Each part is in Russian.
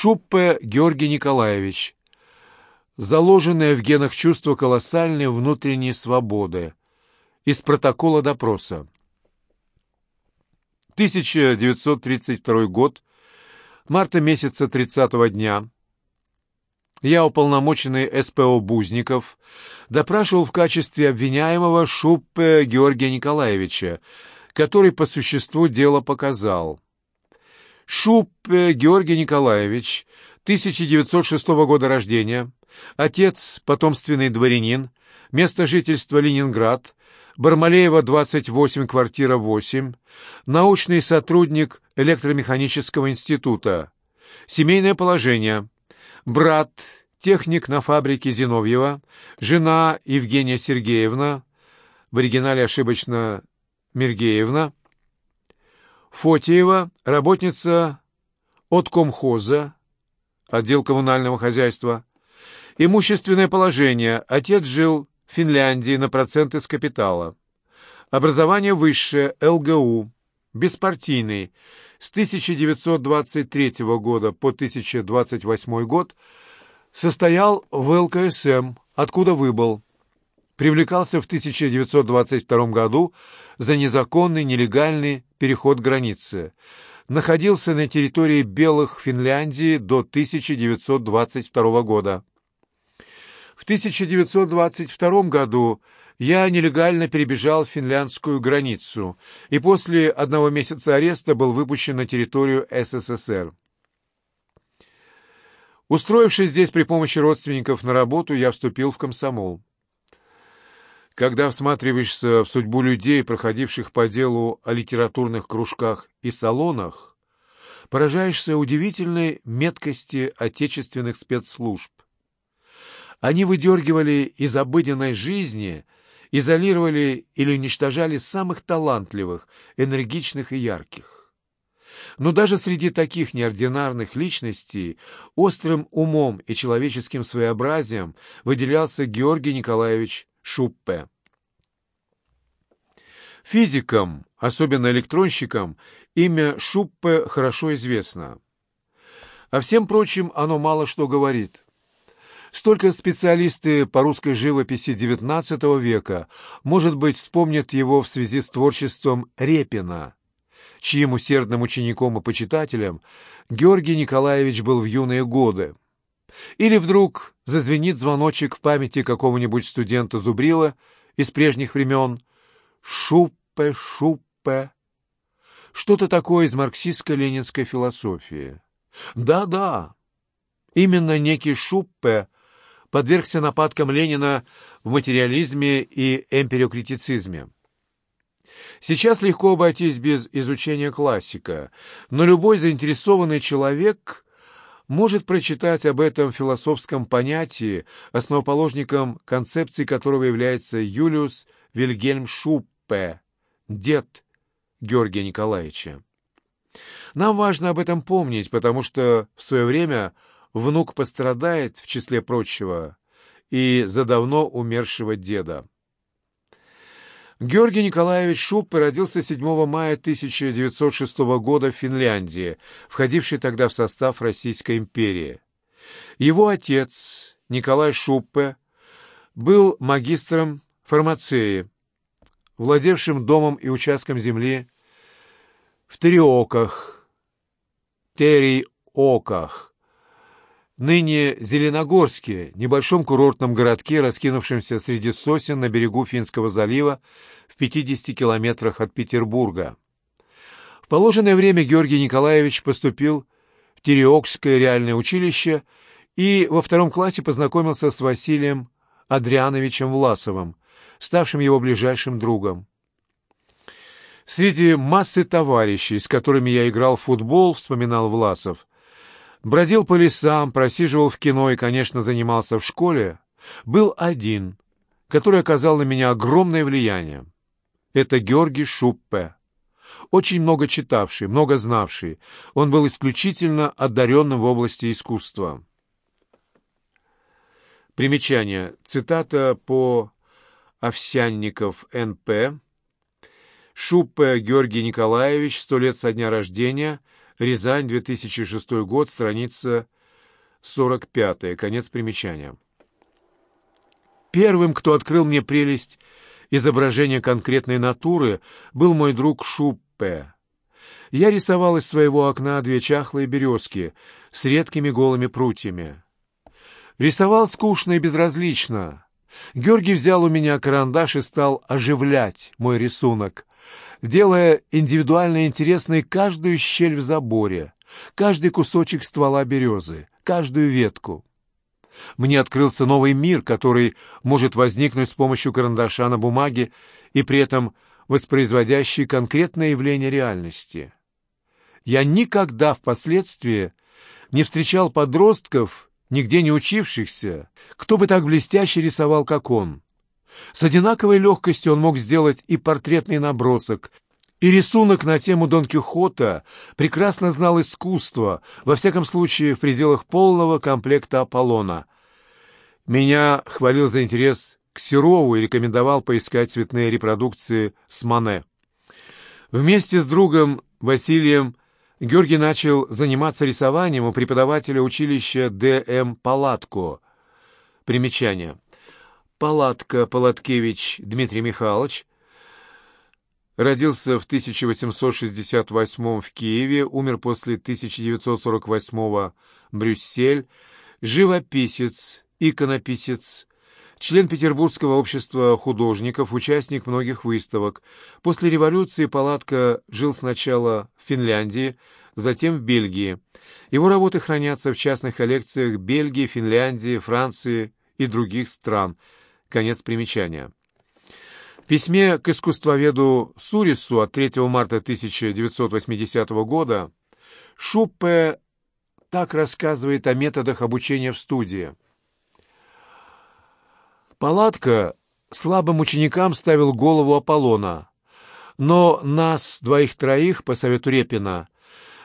Шуппе Георгий Николаевич. Заложенное в генах чувство колоссальной внутренней свободы. Из протокола допроса. 1932 год. Марта месяца 30 дня. Я, уполномоченный СПО Бузников, допрашивал в качестве обвиняемого Шуппе Георгия Николаевича, который по существу дела показал. Шуппе Георгий Николаевич, 1906 года рождения, отец, потомственный дворянин, место жительства Ленинград, Бармалеева, 28, квартира 8, научный сотрудник электромеханического института, семейное положение – брат, техник на фабрике Зиновьева, жена Евгения Сергеевна, в оригинале ошибочно Мергеевна, Фотиева, работница от комхоза, отдел коммунального хозяйства, имущественное положение, отец жил в Финляндии на проценты с капитала, образование высшее, ЛГУ, беспартийный, с 1923 года по 1028 год состоял в ЛКСМ, откуда выбыл. Привлекался в 1922 году за незаконный нелегальный переход границы. Находился на территории Белых Финляндии до 1922 года. В 1922 году я нелегально перебежал финляндскую границу и после одного месяца ареста был выпущен на территорию СССР. Устроившись здесь при помощи родственников на работу, я вступил в комсомол. Когда всматриваешься в судьбу людей, проходивших по делу о литературных кружках и салонах, поражаешься удивительной меткости отечественных спецслужб. Они выдергивали из обыденной жизни – изолировали или уничтожали самых талантливых, энергичных и ярких. Но даже среди таких неординарных личностей острым умом и человеческим своеобразием выделялся Георгий Николаевич Шуппе. Физикам, особенно электронщикам, имя Шуппе хорошо известно. А всем прочим оно мало что говорит – Столько специалисты по русской живописи XIX века, может быть, вспомнят его в связи с творчеством Репина, чьим усердным учеником и почитателем Георгий Николаевич был в юные годы. Или вдруг зазвенит звоночек в памяти какого-нибудь студента Зубрила из прежних времен «Шуппе, шуппе». Что-то такое из марксистско-ленинской философии. Да-да, именно некий Шуппе подвергся нападкам Ленина в материализме и эмпириокритицизме. Сейчас легко обойтись без изучения классика, но любой заинтересованный человек может прочитать об этом философском понятии, основоположником концепции которого является Юлиус Вильгельм Шуппе, дед Георгия Николаевича. Нам важно об этом помнить, потому что в свое время внук пострадает, в числе прочего, и за давно умершего деда. Георгий Николаевич Шуппе родился 7 мая 1906 года в Финляндии, входившей тогда в состав Российской империи. Его отец, Николай Шуппе, был магистром фармацеи, владевшим домом и участком земли в Териоках, Териоках, ныне Зеленогорске, небольшом курортном городке, раскинувшемся среди сосен на берегу Финского залива в 50 километрах от Петербурга. В положенное время Георгий Николаевич поступил в Тереокское реальное училище и во втором классе познакомился с Василием Адриановичем Власовым, ставшим его ближайшим другом. Среди массы товарищей, с которыми я играл в футбол, вспоминал Власов, бродил по лесам, просиживал в кино и, конечно, занимался в школе, был один, который оказал на меня огромное влияние. Это Георгий Шуппе. Очень много читавший, много знавший. Он был исключительно одаренным в области искусства. Примечание. Цитата по Овсянников Н.П. Шуппе Георгий Николаевич, сто лет со дня рождения – Рязань, 2006 год, страница 45, конец примечания. Первым, кто открыл мне прелесть изображения конкретной натуры, был мой друг Шуппе. Я рисовал из своего окна две чахлые березки с редкими голыми прутьями. Рисовал скучно и безразлично. Георгий взял у меня карандаш и стал оживлять мой рисунок, делая индивидуально интересной каждую щель в заборе, каждый кусочек ствола березы, каждую ветку. Мне открылся новый мир, который может возникнуть с помощью карандаша на бумаге и при этом воспроизводящий конкретное явление реальности. Я никогда впоследствии не встречал подростков, нигде не учившихся, кто бы так блестяще рисовал, как он. С одинаковой легкостью он мог сделать и портретный набросок, и рисунок на тему Дон Кихота, прекрасно знал искусство, во всяком случае в пределах полного комплекта Аполлона. Меня хвалил за интерес к Серову и рекомендовал поискать цветные репродукции с Мане. Вместе с другом Василием Георгий начал заниматься рисованием у преподавателя училища Д.М. Палатко. Примечание. Палатко Палаткевич Дмитрий Михайлович родился в 1868 в Киеве, умер после 1948 в Брюссель, живописец, иконописец, член Петербургского общества художников, участник многих выставок. После революции Палатка жил сначала в Финляндии, затем в Бельгии. Его работы хранятся в частных коллекциях Бельгии, Финляндии, Франции и других стран. Конец примечания. В письме к искусствоведу Сурису от 3 марта 1980 года Шуппе так рассказывает о методах обучения в студии. Палатка слабым ученикам ставил голову Аполлона, но нас, двоих-троих, по совету Репина,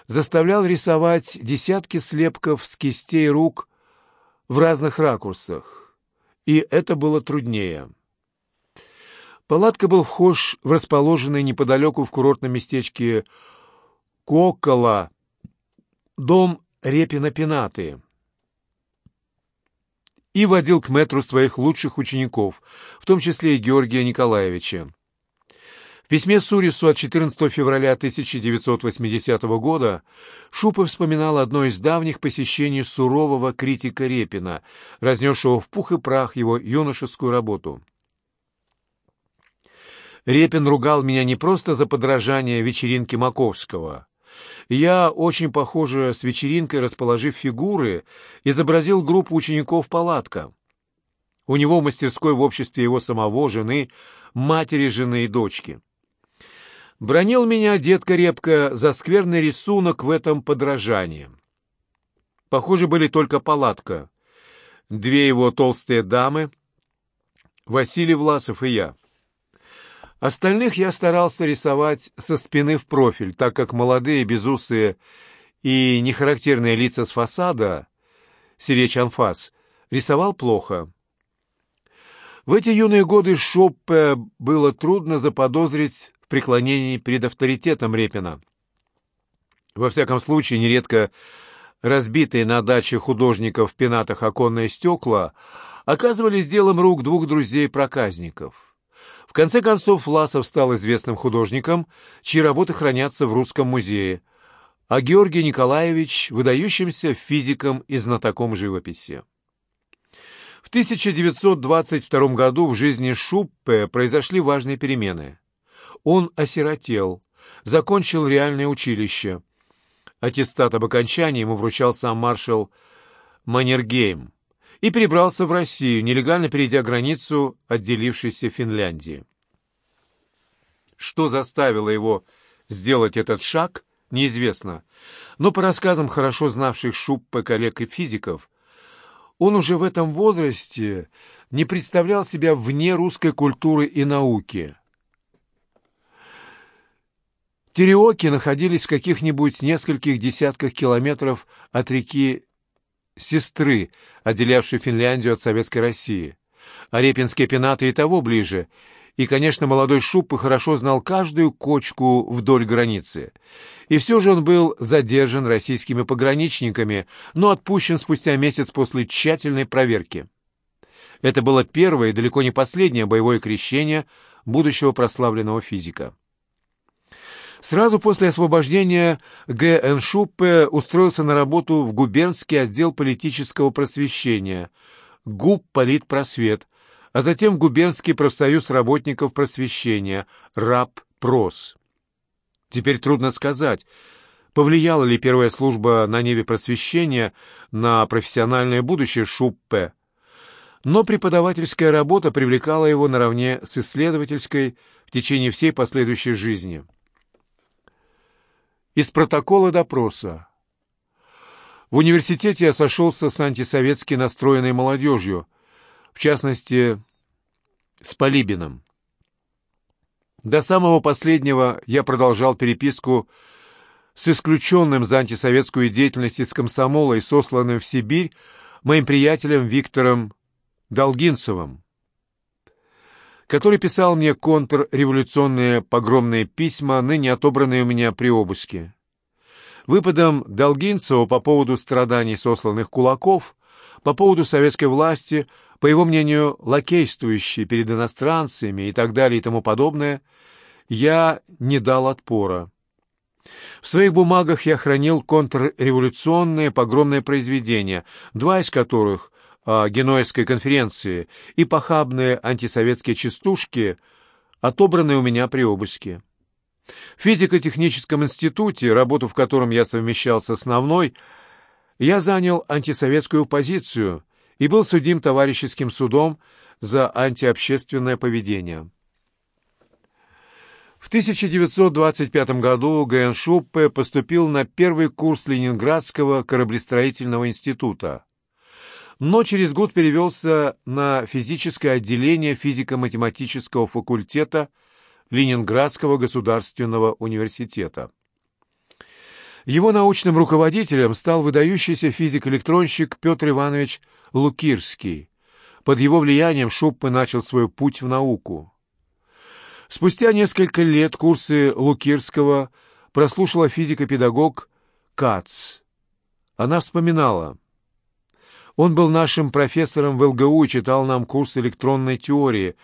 заставлял рисовать десятки слепков с кистей рук в разных ракурсах, и это было труднее. Палатка был вхож в расположенный неподалеку в курортном местечке Кокола дом Репина-Пенаты и водил к метру своих лучших учеников, в том числе и Георгия Николаевича. В письме Сурису от 14 февраля 1980 года Шупов вспоминал одно из давних посещений сурового критика Репина, разнесшего в пух и прах его юношескую работу. Репин ругал меня не просто за подражание вечеринке Маковского, я, очень похоже, с вечеринкой, расположив фигуры, изобразил группу учеников палатка. У него в мастерской в обществе его самого, жены, матери жены и дочки. Бронил меня дед крепко за скверный рисунок в этом подражании. Похоже, были только палатка, две его толстые дамы, Василий Власов и я. Остальных я старался рисовать со спины в профиль, так как молодые, безусые и нехарактерные лица с фасада, сиречь анфас, рисовал плохо. В эти юные годы Шоппе было трудно заподозрить преклонении перед авторитетом Репина. Во всяком случае, нередко разбитые на даче художников в пенатах оконные стекла оказывались делом рук двух друзей-проказников. В конце концов, Власов стал известным художником, чьи работы хранятся в Русском музее, а Георгий Николаевич – выдающимся физиком и знатоком живописи. В 1922 году в жизни Шуппе произошли важные перемены. Он осиротел, закончил реальное училище. Аттестат об окончании ему вручал сам маршал Маннергейм и перебрался в Россию, нелегально перейдя границу отделившейся Финляндии. Что заставило его сделать этот шаг, неизвестно, но по рассказам хорошо знавших Шуппе коллег и физиков, он уже в этом возрасте не представлял себя вне русской культуры и науки. Тереоки находились в каких-нибудь нескольких десятках километров от реки сестры, отделявшей Финляндию от Советской России. А репинские пенаты и того ближе, И, конечно, молодой Шуппы хорошо знал каждую кочку вдоль границы. И все же он был задержан российскими пограничниками, но отпущен спустя месяц после тщательной проверки. Это было первое и далеко не последнее боевое крещение будущего прославленного физика. Сразу после освобождения Г. Н. Шуппе устроился на работу в губернский отдел политического просвещения, ГУП «Политпросвет», а затем в губернский профсоюз работников просвещения, РАП ПРОС. Теперь трудно сказать, повлияла ли первая служба на небе просвещения на профессиональное будущее Шуппе, но преподавательская работа привлекала его наравне с исследовательской в течение всей последующей жизни. Из протокола допроса. В университете я сошелся с антисоветски настроенной молодежью, в частности, с Полибиным. До самого последнего я продолжал переписку с исключенным за антисоветскую деятельность из комсомола и сосланным в Сибирь моим приятелем Виктором Долгинцевым, который писал мне контрреволюционные погромные письма, ныне отобранные у меня при обыске. Выпадом Долгинцева по поводу страданий сосланных кулаков, по поводу советской власти, по его мнению, лакействующей перед иностранцами и так далее и тому подобное, я не дал отпора. В своих бумагах я хранил контрреволюционные погромные произведения, два из которых о Генуэзской конференции и похабные антисоветские частушки, отобранные у меня при обыске. В физико-техническом институте, работу в котором я совмещал с основной, я занял антисоветскую позицию и был судим товарищеским судом за антиобщественное поведение. В 1925 году Г.Н. Шуппе поступил на первый курс Ленинградского кораблестроительного института но через год перевелся на физическое отделение физико-математического факультета Ленинградского государственного университета. Его научным руководителем стал выдающийся физик-электронщик Петр Иванович Лукирский. Под его влиянием Шуппе начал свой путь в науку. Спустя несколько лет курсы Лукирского прослушала физико-педагог Кац. Она вспоминала – он был нашим профессором в ЛГУ читал нам курс электронной теории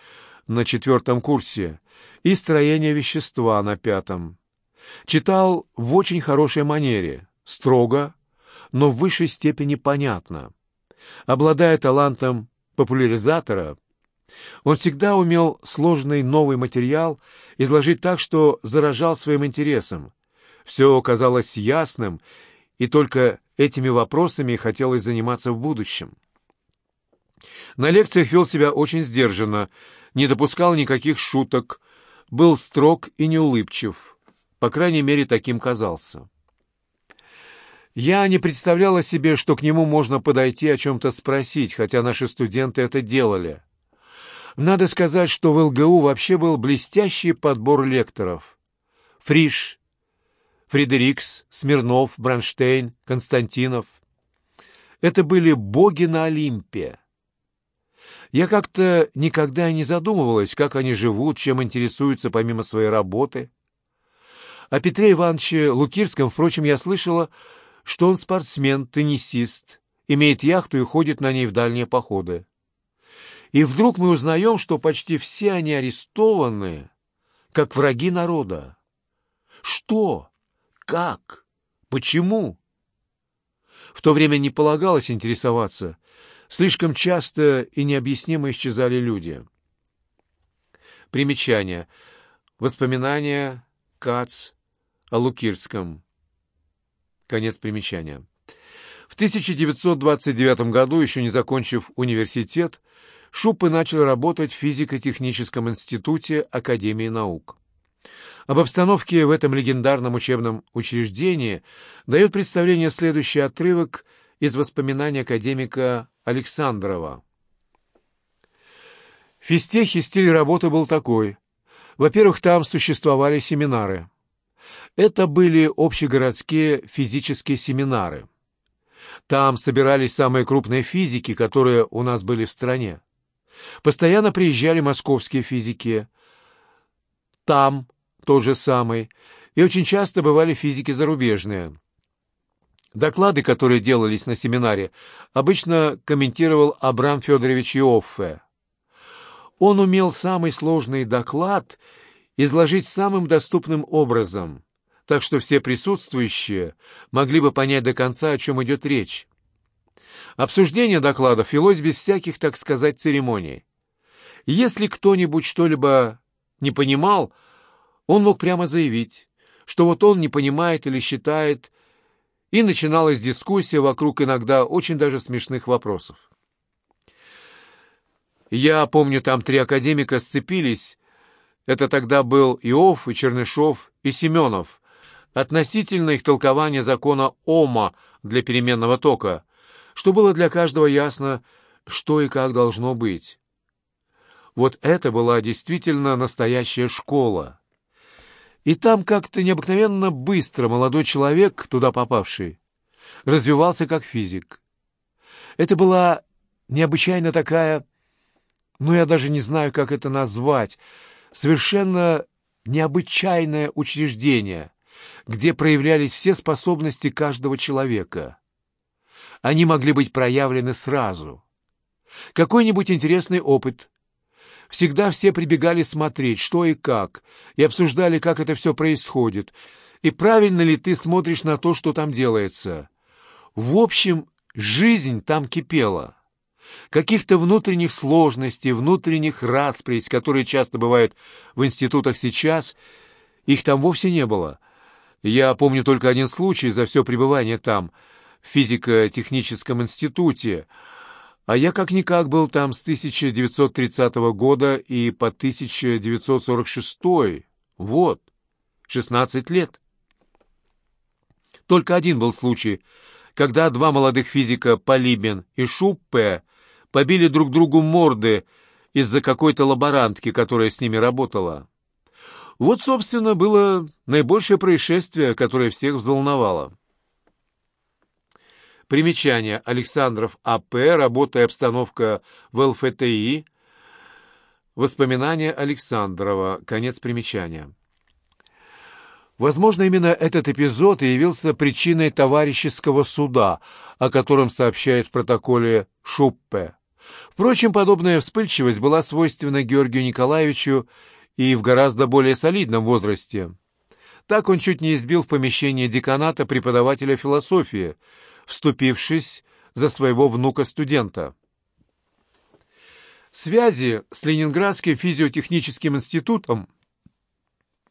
на четвертом курсе и строение вещества на пятом. Читал в очень хорошей манере, строго, но в высшей степени понятно. Обладая талантом популяризатора, он всегда умел сложный новый материал изложить так, что заражал своим интересом. Все казалось ясным, и только Этими вопросами хотелось заниматься в будущем. На лекциях вел себя очень сдержанно, не допускал никаких шуток, был строг и неулыбчив. По крайней мере, таким казался. Я не представляла себе, что к нему можно подойти о чем-то спросить, хотя наши студенты это делали. Надо сказать, что в ЛГУ вообще был блестящий подбор лекторов. Фриш, Фредерикс, Смирнов, Бронштейн, Константинов. Это были боги на Олимпе. Я как-то никогда не задумывалась, как они живут, чем интересуются помимо своей работы. О Петре Ивановиче Лукирском, впрочем, я слышала, что он спортсмен, теннисист, имеет яхту и ходит на ней в дальние походы. И вдруг мы узнаем, что почти все они арестованы, как враги народа. Что? Как? Почему? В то время не полагалось интересоваться. Слишком часто и необъяснимо исчезали люди. Примечание. Воспоминания Кац о Лукирском. Конец примечания. В 1929 году, еще не закончив университет, Шуппе начал работать в физико-техническом институте Академии наук. Об обстановке в этом легендарном учебном учреждении дает представление следующий отрывок из воспоминаний академика Александрова. В физтехе стиль работы был такой. Во-первых, там существовали семинары. Это были общегородские физические семинары. Там собирались самые крупные физики, которые у нас были в стране. Постоянно приезжали московские физики – там тот же самый, и очень часто бывали физики зарубежные. Доклады, которые делались на семинаре, обычно комментировал Абрам Федорович Иоффе. Он умел самый сложный доклад изложить самым доступным образом, так что все присутствующие могли бы понять до конца, о чем идет речь. Обсуждение докладов велось без всяких, так сказать, церемоний. Если кто-нибудь что-либо не понимал, он мог прямо заявить, что вот он не понимает или считает, и начиналась дискуссия вокруг иногда очень даже смешных вопросов. Я помню, там три академика сцепились. Это тогда был Иов, и Чернышов, и Семенов. Относительно их толкования закона Ома для переменного тока, что было для каждого ясно, что и как должно быть. Вот это была действительно настоящая школа. И там как-то необыкновенно быстро молодой человек, туда попавший, развивался как физик. Это была необычайно такая ну, я даже не знаю, как это назвать, совершенно необычайное учреждение, где проявлялись все способности каждого человека. Они могли быть проявлены сразу. Какой-нибудь интересный опыт. Всегда все прибегали смотреть, что и как, и обсуждали, как это все происходит, и правильно ли ты смотришь на то, что там делается. В общем, жизнь там кипела. Каких-то внутренних сложностей, внутренних расприй, которые часто бывают в институтах сейчас, их там вовсе не было. Я помню только один случай за все пребывание там, в физико-техническом институте, а я как-никак был там с 1930 года и по 1946. Вот, 16 лет. Только один был случай, когда два молодых физика Полибин и Шуппе побили друг другу морды из-за какой-то лаборантки, которая с ними работала. Вот, собственно, было наибольшее происшествие, которое всех взволновало. Примечание. Александров А.П. Работа и обстановка в ЛФТИ. Воспоминания Александрова. Конец примечания. Возможно, именно этот эпизод и явился причиной товарищеского суда, о котором сообщает в протоколе Шуппе. Впрочем, подобная вспыльчивость была свойственна Георгию Николаевичу и в гораздо более солидном возрасте. Так он чуть не избил в помещении деканата преподавателя философии, вступившись за своего внука-студента. Связи с Ленинградским физиотехническим институтом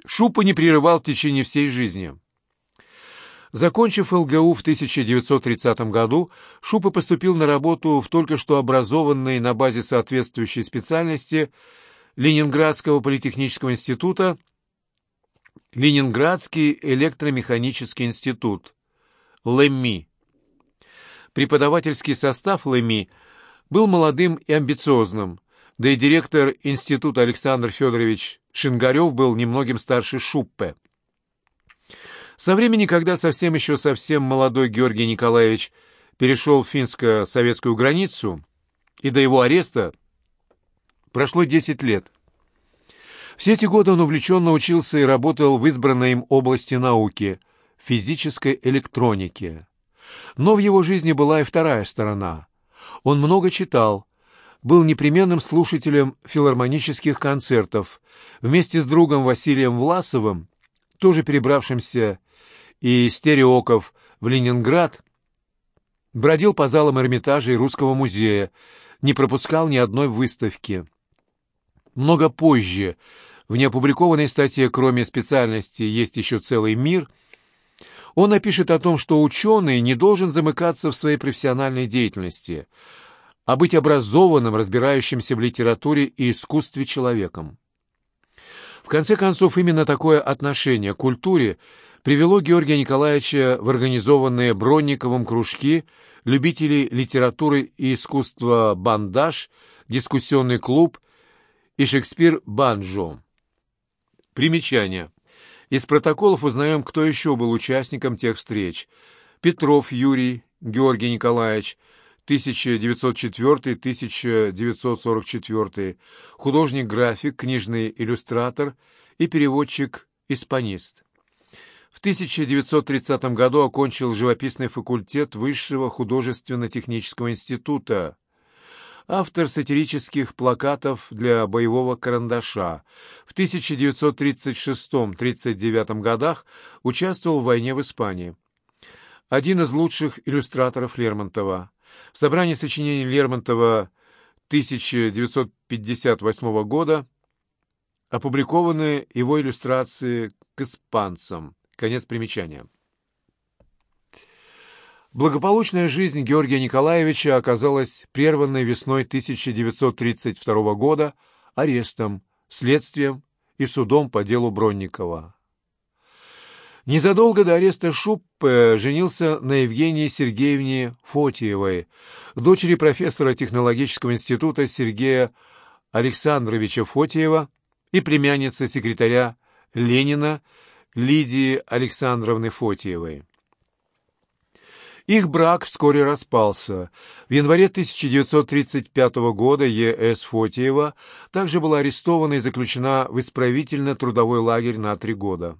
Шупа не прерывал в течение всей жизни. Закончив ЛГУ в 1930 году, Шупа поступил на работу в только что образованной на базе соответствующей специальности Ленинградского политехнического института Ленинградский электромеханический институт, ЛЭМИ. Преподавательский состав ЛЭМИ был молодым и амбициозным, да и директор института Александр Федорович Шингарев был немногим старше Шуппе. Со времени, когда совсем еще совсем молодой Георгий Николаевич перешел финско-советскую границу, и до его ареста прошло 10 лет. Все эти годы он увлеченно учился и работал в избранной им области науки – физической электронике. Но в его жизни была и вторая сторона. Он много читал, был непременным слушателем филармонических концертов. Вместе с другом Василием Власовым, тоже перебравшимся и Стереоков в Ленинград, бродил по залам Эрмитажа и Русского музея, не пропускал ни одной выставки. Много позже, в неопубликованной статье «Кроме специальности есть еще целый мир», он напишет о том, что ученый не должен замыкаться в своей профессиональной деятельности, а быть образованным, разбирающимся в литературе и искусстве человеком. В конце концов, именно такое отношение к культуре – привело Георгия Николаевича в организованные Бронниковым кружки любителей литературы и искусства «Бандаж», дискуссионный клуб и «Шекспир Банджо». Примечание. Из протоколов узнаем, кто еще был участником тех встреч. Петров Юрий, Георгий Николаевич, 1904-1944, художник-график, книжный иллюстратор и переводчик-испанист. В 1930 году окончил живописный факультет Высшего художественно-технического института, автор сатирических плакатов для боевого карандаша. В 1936-39 годах участвовал в войне в Испании. Один из лучших иллюстраторов Лермонтова. В собрании сочинений Лермонтова 1958 года опубликованы его иллюстрации к испанцам. Конец примечания. Благополучная жизнь Георгия Николаевича оказалась прерванной весной 1932 года арестом, следствием и судом по делу Бронникова. Незадолго до ареста Шуппе женился на Евгении Сергеевне Фотиевой, дочери профессора технологического института Сергея Александровича Фотиева и племянницы секретаря Ленина Лидии Александровны Фотиевой. Их брак вскоре распался. В январе 1935 года Е.С. Фотиева также была арестована и заключена в исправительно-трудовой лагерь на три года.